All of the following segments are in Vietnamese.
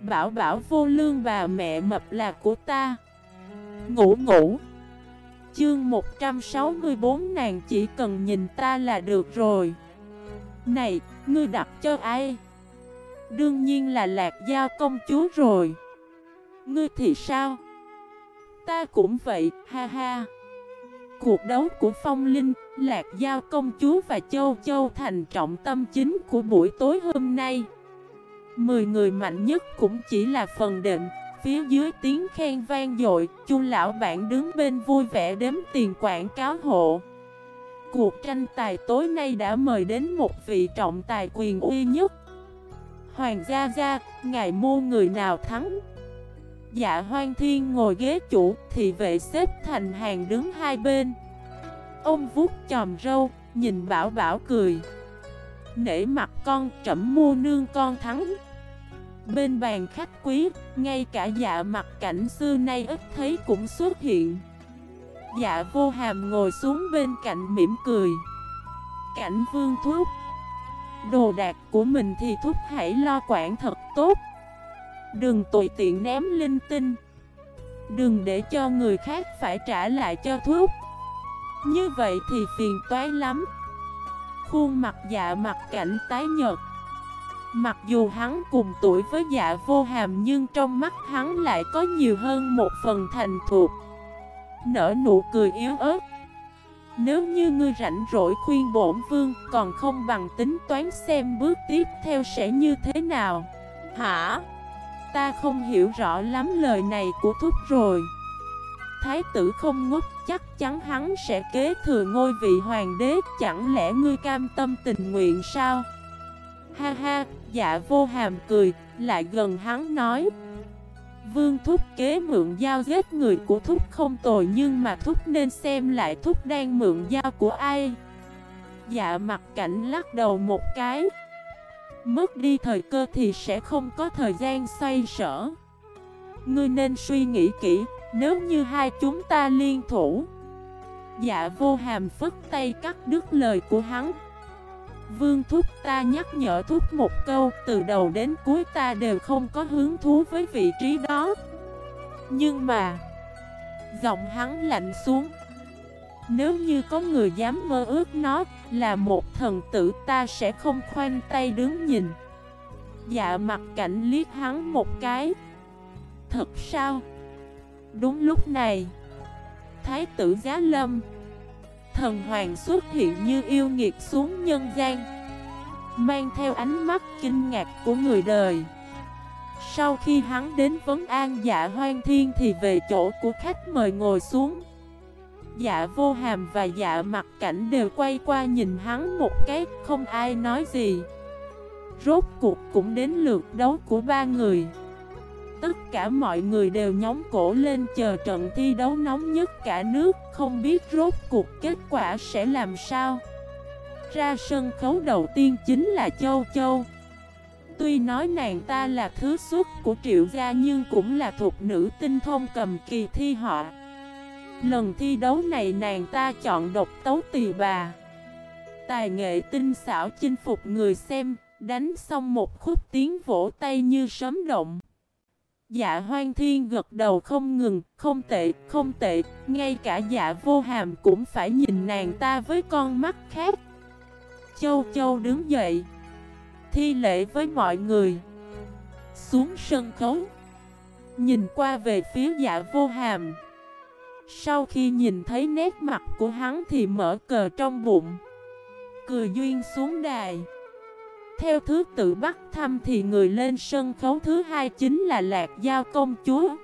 Bảo bảo vô lương bà mẹ mập là của ta. Ngủ ngủ. Chương 164 nàng chỉ cần nhìn ta là được rồi. Này, ngươi đặt cho ai? Đương nhiên là lạc giao công chúa rồi. Ngươi thì sao? Ta cũng vậy, ha ha. Cuộc đấu của Phong Linh, Lạc Giao công chúa và Châu Châu thành trọng tâm chính của buổi tối hôm nay. Mười người mạnh nhất cũng chỉ là phần định Phía dưới tiếng khen vang dội Chu lão bạn đứng bên vui vẻ đếm tiền quảng cáo hộ. Cuộc tranh tài tối nay đã mời đến một vị trọng tài quyền uy nhất. Hoàng gia gia, ngài mua người nào thắng? Dạ hoang thiên ngồi ghế chủ thì vệ xếp thành hàng đứng hai bên. Ông vuốt chòm râu, nhìn bảo bảo cười. Nể mặt con trẫm mua nương con thắng. Bên bàn khách quý, ngay cả dạ mặt cảnh xưa nay ít thấy cũng xuất hiện. Dạ vô hàm ngồi xuống bên cạnh mỉm cười. Cảnh vương thuốc Đồ đạc của mình thì thúc hãy lo quản thật tốt. Đừng tùy tiện ném linh tinh. Đừng để cho người khác phải trả lại cho thuốc Như vậy thì phiền toái lắm. Khuôn mặt dạ mặt cảnh tái nhật Mặc dù hắn cùng tuổi với dạ vô hàm Nhưng trong mắt hắn lại có nhiều hơn một phần thành thuộc Nở nụ cười yếu ớt. Nếu như ngươi rảnh rỗi khuyên bổn vương, Còn không bằng tính toán xem bước tiếp theo sẽ như thế nào. Hả? Ta không hiểu rõ lắm lời này của thúc rồi. Thái tử không ngốc, chắc chắn hắn sẽ kế thừa ngôi vị hoàng đế. Chẳng lẽ ngươi cam tâm tình nguyện sao? Ha ha, dạ vô hàm cười, lại gần hắn nói. Vương thúc kế mượn dao giết người của thúc không tồi Nhưng mà thúc nên xem lại thúc đang mượn dao của ai. Dạ mặt cảnh lắc đầu một cái. Mất đi thời cơ thì sẽ không có thời gian xoay sở. Ngươi nên suy nghĩ kỹ Nếu như hai chúng ta liên thủ. Dạ vô hàm phất tay cắt đứt lời của hắn. Vương Thúc ta nhắc nhở Thúc một câu, Từ đầu đến cuối ta đều không có hứng thú với vị trí đó. Nhưng mà, Giọng hắn lạnh xuống. Nếu như có người dám mơ ước nó Là một thần tử, ta sẽ không khoanh tay đứng nhìn. Dạ mặt cảnh liếc hắn một cái. Thật sao? Đúng lúc này, Thái tử Giá Lâm thần hoàng xuất hiện như yêu nghiệt xuống nhân gian, Mang theo ánh mắt kinh ngạc của người đời. Sau khi hắn đến vấn an dạ hoang thiên thì về chỗ của khách mời ngồi xuống. Dạ vô hàm và dạ mặt cảnh đều quay qua nhìn hắn một cái, không ai nói gì. Rốt cuộc cũng đến lượt đấu của ba người. Tất cả mọi người đều nhóm cổ lên chờ trận thi đấu nóng nhất cả nước. Không biết rốt cuộc kết quả sẽ làm sao. Ra sân khấu đầu tiên chính là Châu Châu. Tuy nói nàng ta là thứ xuất của triệu gia nhưng cũng là thuộc nữ tinh thông cầm kỳ thi họ. Lần thi đấu này nàng ta chọn độc tấu tỳ bà. Tài nghệ tinh xảo chinh phục người xem, Đánh xong một khúc tiếng vỗ tay như sấm động. Dạ hoang thiên gật đầu không ngừng, không tệ, không tệ, ngay cả dạ vô hàm cũng phải nhìn nàng ta với con mắt khác. Châu Châu đứng dậy, thi lễ với mọi người, xuống sân khấu, nhìn qua về phía dạ vô hàm. Sau khi nhìn thấy nét mặt của hắn thì mở cờ trong bụng, cười duyên xuống đài. Theo thứ tự bắt thăm thì người lên sân khấu thứ hai chính là Lạc Giao công chúa.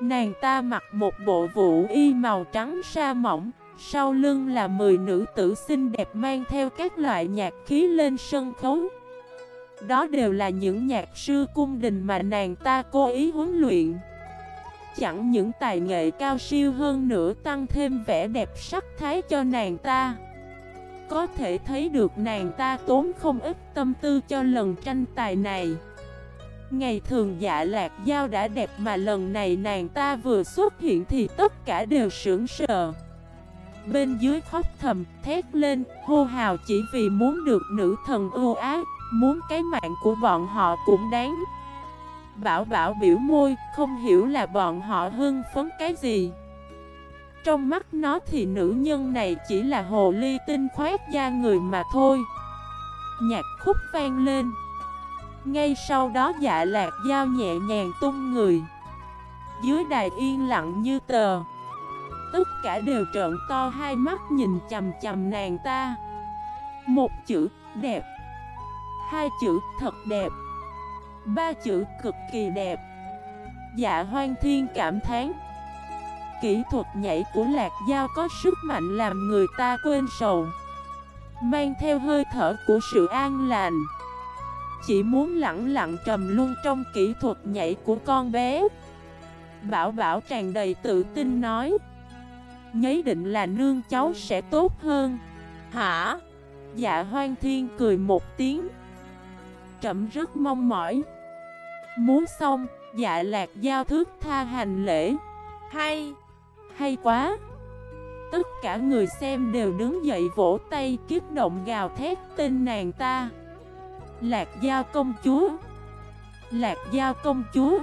Nàng ta mặc một bộ vũ y màu trắng sa mỏng, Sau lưng là 10 nữ tử xinh đẹp mang theo các loại nhạc khí lên sân khấu. Đó đều là những nhạc sư cung đình mà nàng ta cố ý huấn luyện. Chẳng những tài nghệ cao siêu hơn nữa, tăng thêm vẻ đẹp sắc thái cho nàng ta có thể thấy được nàng ta tốn không ít tâm tư cho lần tranh tài này. Ngày thường dạ lạc giao đã đẹp mà lần này nàng ta vừa xuất hiện thì tất cả đều sững sờ. Bên dưới khóc thầm, thét lên, hô hào chỉ vì muốn được nữ thần ưu ái Muốn cái mạng của bọn họ cũng đáng. Bảo bảo biểu môi, không hiểu là bọn họ hưng phấn cái gì. Trong mắt nó thì nữ nhân này chỉ là hồ ly tinh khoét da người mà thôi. Nhạc khúc vang lên. Ngay sau đó dạ lạc dao nhẹ nhàng tung người. Dưới đài yên lặng như tờ. Tất cả đều trợn to hai mắt nhìn chầm chầm nàng ta. Một chữ, đẹp. Hai chữ, thật đẹp. Ba chữ, cực kỳ đẹp. Dạ hoang thiên cảm thán. Kỹ thuật nhảy của lạc dao có sức mạnh làm người ta quên sầu. Mang theo hơi thở của sự an lành. Chỉ muốn lặng lặng trầm luôn trong kỹ thuật nhảy của con bé. Bảo bảo tràn đầy tự tin nói Nhấy định là nương cháu sẽ tốt hơn. Hả? Dạ hoang thiên cười một tiếng. Trầm rất mong mỏi. Muốn xong, dạ lạc giao thước tha hành lễ. Hay, hay quá. Tất cả người xem đều đứng dậy vỗ tay kiếp động gào thét tên nàng ta. Lạc giao công chúa. Lạc giao công chúa.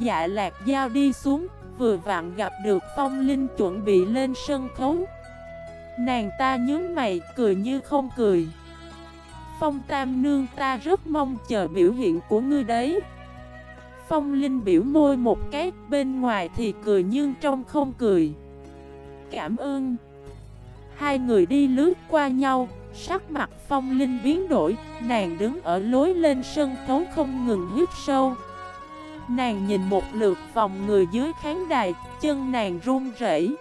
Dạ lạc giao đi xuống, Vừa vặn gặp được phong linh chuẩn bị lên sân khấu. Nàng ta nhớ mày, cười như không cười. Phong tam nương ta rất mong chờ biểu hiện của ngươi đấy. Phong Linh biểu môi một cái Bên ngoài thì cười nhưng trong không cười. Cảm ơn. Hai người đi lướt qua nhau Sắc mặt Phong Linh biến đổi Nàng đứng ở lối lên sân khấu không ngừng hít sâu. Nàng nhìn một lượt vòng người dưới khán đài Chân nàng run rẩy.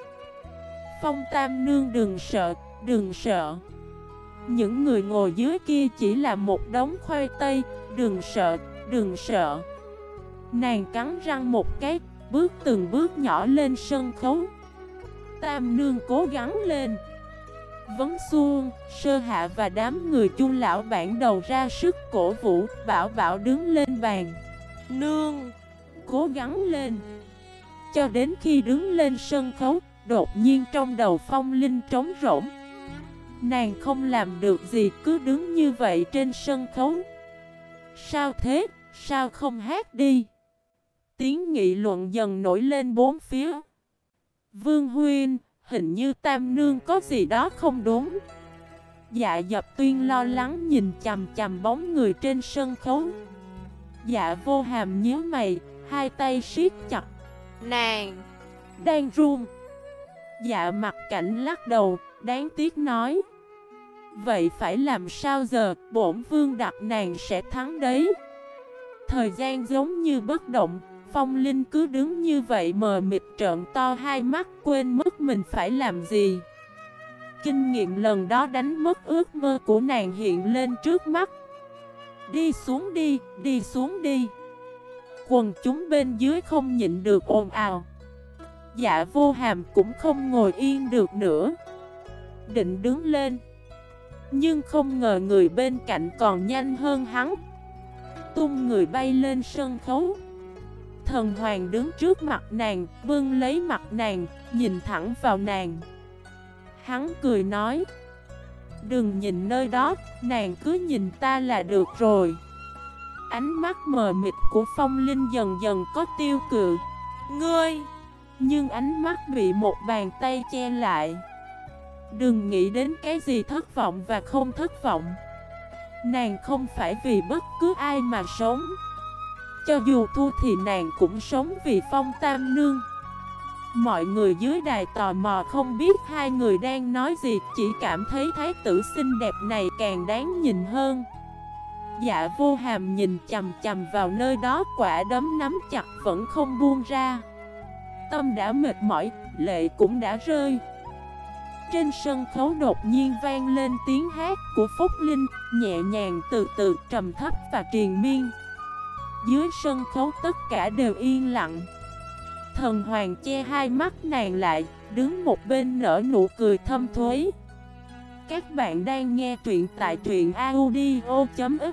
Phong Tam Nương đừng sợ, đừng sợ. Những người ngồi dưới kia chỉ là một đống khoai tây Đừng sợ, đừng sợ. Nàng cắn răng một cái, bước từng bước nhỏ lên sân khấu. Tam nương cố gắng lên. Vấn xuông, sơ hạ và đám người chung lão bản đầu ra sức cổ vũ Bảo bảo đứng lên bàn. Nương, cố gắng lên. Cho đến khi đứng lên sân khấu Đột nhiên trong đầu phong linh trống rỗng. Nàng không làm được gì cứ đứng như vậy trên sân khấu. Sao thế, sao không hát đi? Tiếng nghị luận dần nổi lên bốn phía. Vương Huyên, hình như Tam Nương có gì đó không đúng. Dạ dập tuyên lo lắng nhìn chầm chầm bóng người trên sân khấu. Dạ vô hàm nhớ mày, hai tay siết chặt. Nàng, đang run. Dạ mặt cảnh lắc đầu, đáng tiếc nói. Vậy phải làm sao giờ, bổn vương đặt nàng sẽ thắng đấy. Thời gian giống như bất động, Phong Linh cứ đứng như vậy mờ mịt trợn to hai mắt quên mất mình phải làm gì. Kinh nghiệm lần đó đánh mất ước mơ của nàng hiện lên trước mắt. Đi xuống đi, đi xuống đi. Quần chúng bên dưới không nhịn được ồn ào. Dạ vô hàm cũng không ngồi yên được nữa. Định đứng lên. Nhưng không ngờ người bên cạnh còn nhanh hơn hắn. Tung người bay lên sân khấu. Thần hoàng đứng trước mặt nàng, vương lấy mặt nàng, nhìn thẳng vào nàng. Hắn cười nói Đừng nhìn nơi đó, nàng cứ nhìn ta là được rồi. Ánh mắt mờ mịt của phong linh dần dần có tiêu cự. Ngươi! Nhưng ánh mắt bị một bàn tay che lại. Đừng nghĩ đến cái gì thất vọng và không thất vọng. Nàng không phải vì bất cứ ai mà sống cho dù thua thì nàng cũng sống vì phong tam nương. Mọi người dưới đài tò mò không biết hai người đang nói gì Chỉ cảm thấy thái tử xinh đẹp này càng đáng nhìn hơn. Dạ vô hàm nhìn chầm chầm vào nơi đó quả đấm nắm chặt vẫn không buông ra. Tâm đã mệt mỏi, lệ cũng đã rơi. Trên sân khấu đột nhiên vang lên tiếng hát của Phúc Linh Nhẹ nhàng từ từ trầm thấp và triền miên dưới sân khấu tất cả đều yên lặng. Thần hoàng che hai mắt nàng lại, Đứng một bên nở nụ cười thâm thuế. Các bạn đang nghe truyện tại truyện audio.fif